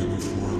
in the world.